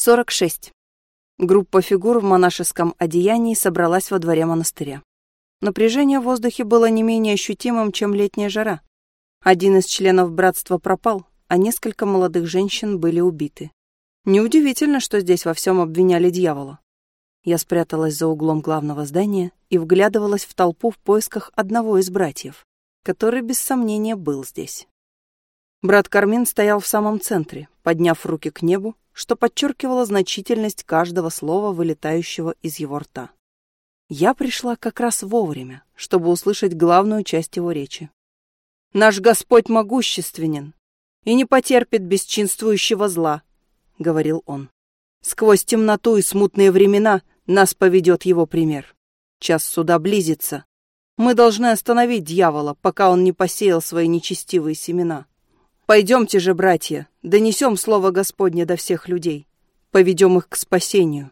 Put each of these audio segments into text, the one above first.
46. Группа фигур в монашеском одеянии собралась во дворе монастыря. Напряжение в воздухе было не менее ощутимым, чем летняя жара. Один из членов братства пропал, а несколько молодых женщин были убиты. Неудивительно, что здесь во всем обвиняли дьявола. Я спряталась за углом главного здания и вглядывалась в толпу в поисках одного из братьев, который без сомнения был здесь. Брат Кармин стоял в самом центре, подняв руки к небу что подчеркивало значительность каждого слова, вылетающего из его рта. Я пришла как раз вовремя, чтобы услышать главную часть его речи. «Наш Господь могущественен и не потерпит бесчинствующего зла», — говорил он. «Сквозь темноту и смутные времена нас поведет его пример. Час суда близится. Мы должны остановить дьявола, пока он не посеял свои нечестивые семена. Пойдемте же, братья, донесем слово Господне до всех людей, поведем их к спасению.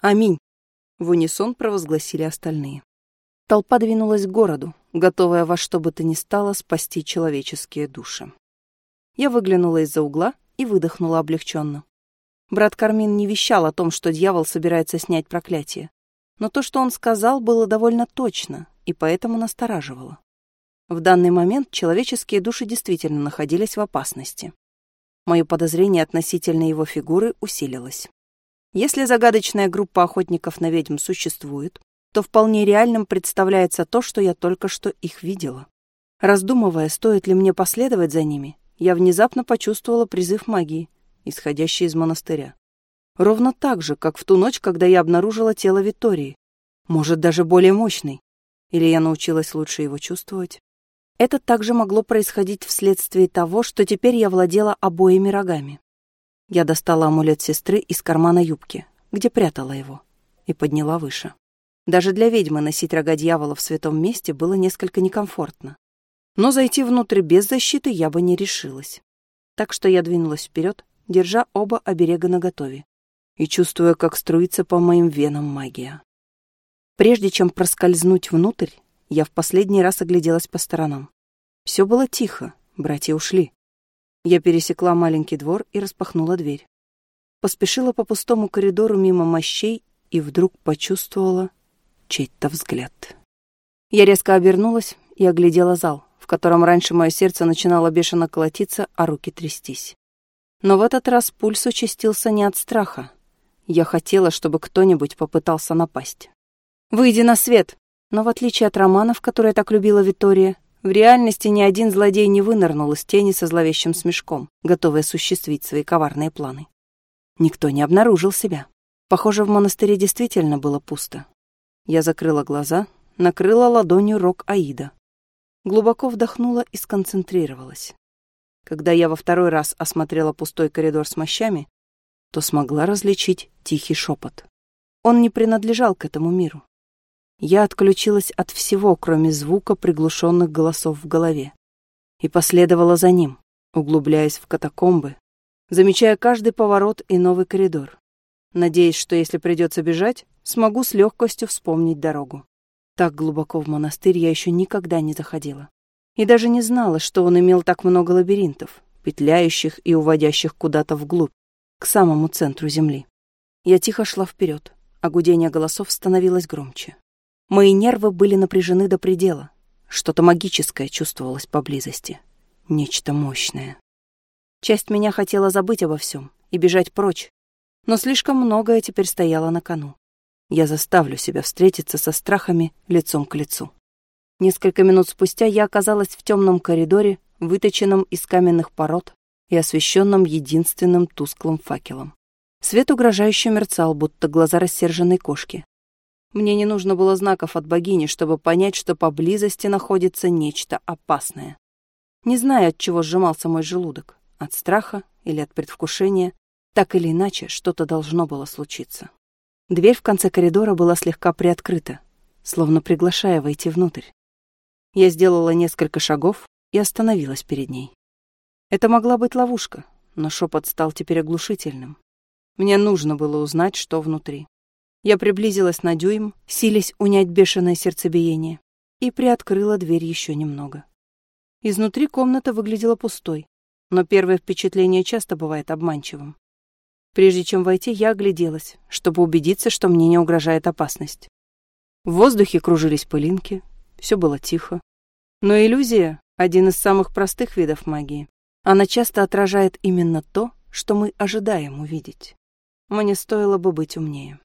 Аминь. В унисон провозгласили остальные. Толпа двинулась к городу, готовая во что бы то ни стало спасти человеческие души. Я выглянула из-за угла и выдохнула облегченно. Брат Кармин не вещал о том, что дьявол собирается снять проклятие. Но то, что он сказал, было довольно точно и поэтому настораживало. В данный момент человеческие души действительно находились в опасности. Мое подозрение относительно его фигуры усилилось. Если загадочная группа охотников на ведьм существует, то вполне реальным представляется то, что я только что их видела. Раздумывая, стоит ли мне последовать за ними, я внезапно почувствовала призыв магии, исходящий из монастыря. Ровно так же, как в ту ночь, когда я обнаружила тело Витории. Может, даже более мощный. Или я научилась лучше его чувствовать? Это также могло происходить вследствие того, что теперь я владела обоими рогами. Я достала амулет сестры из кармана юбки, где прятала его, и подняла выше. Даже для ведьмы носить рога дьявола в святом месте было несколько некомфортно. Но зайти внутрь без защиты я бы не решилась. Так что я двинулась вперед, держа оба оберега наготове и чувствуя, как струится по моим венам магия. Прежде чем проскользнуть внутрь, я в последний раз огляделась по сторонам. Все было тихо, братья ушли. Я пересекла маленький двор и распахнула дверь. Поспешила по пустому коридору мимо мощей и вдруг почувствовала чей-то взгляд. Я резко обернулась и оглядела зал, в котором раньше мое сердце начинало бешено колотиться, а руки трястись. Но в этот раз пульс участился не от страха. Я хотела, чтобы кто-нибудь попытался напасть. «Выйди на свет!» Но в отличие от романов, которые так любила Витория, в реальности ни один злодей не вынырнул из тени со зловещим смешком, готовый осуществить свои коварные планы. Никто не обнаружил себя. Похоже, в монастыре действительно было пусто. Я закрыла глаза, накрыла ладонью рог Аида. Глубоко вдохнула и сконцентрировалась. Когда я во второй раз осмотрела пустой коридор с мощами, то смогла различить тихий шепот. Он не принадлежал к этому миру. Я отключилась от всего, кроме звука приглушенных голосов в голове, и последовала за ним, углубляясь в катакомбы, замечая каждый поворот и новый коридор, надеясь, что если придется бежать, смогу с легкостью вспомнить дорогу. Так глубоко в монастырь я еще никогда не заходила. И даже не знала, что он имел так много лабиринтов, петляющих и уводящих куда-то вглубь, к самому центру земли. Я тихо шла вперед, а гудение голосов становилось громче. Мои нервы были напряжены до предела. Что-то магическое чувствовалось поблизости. Нечто мощное. Часть меня хотела забыть обо всем и бежать прочь, но слишком многое теперь стояло на кону. Я заставлю себя встретиться со страхами лицом к лицу. Несколько минут спустя я оказалась в темном коридоре, выточенном из каменных пород и освещенном единственным тусклым факелом. Свет угрожающе мерцал, будто глаза рассерженной кошки. Мне не нужно было знаков от богини, чтобы понять, что поблизости находится нечто опасное. Не знаю, от чего сжимался мой желудок, от страха или от предвкушения, так или иначе, что-то должно было случиться. Дверь в конце коридора была слегка приоткрыта, словно приглашая войти внутрь. Я сделала несколько шагов и остановилась перед ней. Это могла быть ловушка, но шепот стал теперь оглушительным. Мне нужно было узнать, что внутри. Я приблизилась на дюйм, силясь унять бешеное сердцебиение, и приоткрыла дверь еще немного. Изнутри комната выглядела пустой, но первое впечатление часто бывает обманчивым. Прежде чем войти, я огляделась, чтобы убедиться, что мне не угрожает опасность. В воздухе кружились пылинки, все было тихо. Но иллюзия — один из самых простых видов магии. Она часто отражает именно то, что мы ожидаем увидеть. Мне стоило бы быть умнее.